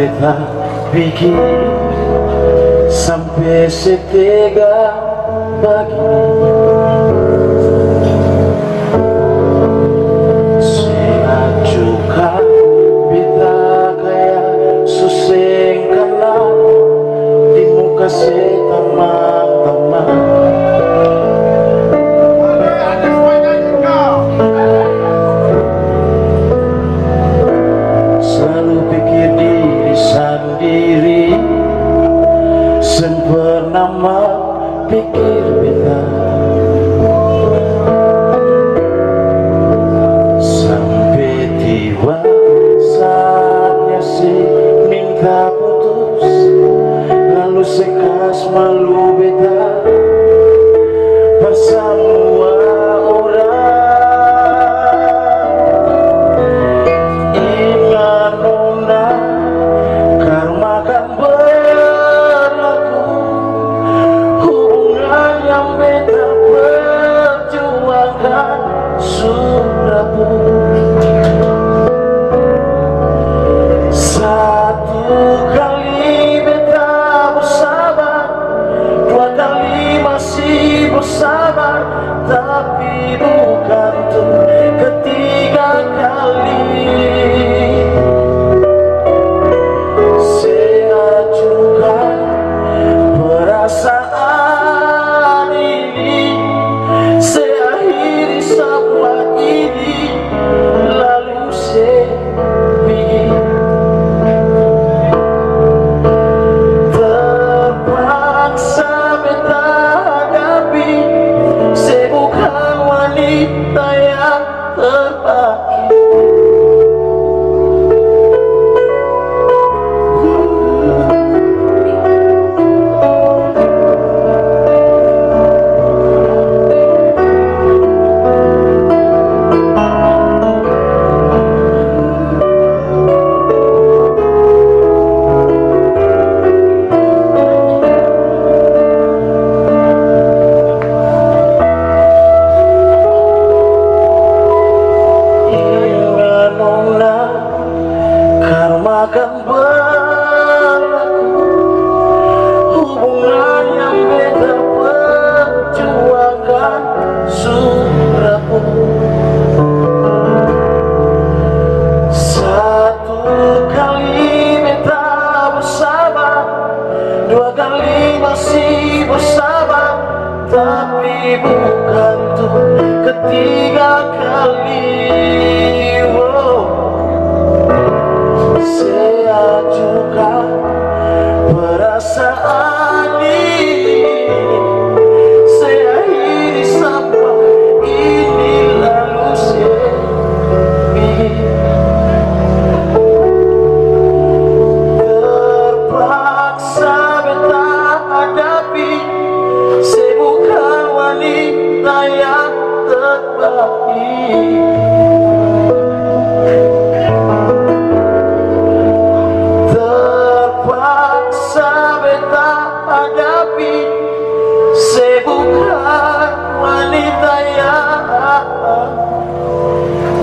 beta bikin sampai setega begini se casma lubita tapi bukan tuh ketiga kali oh. Saya juga perasaan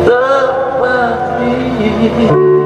love me.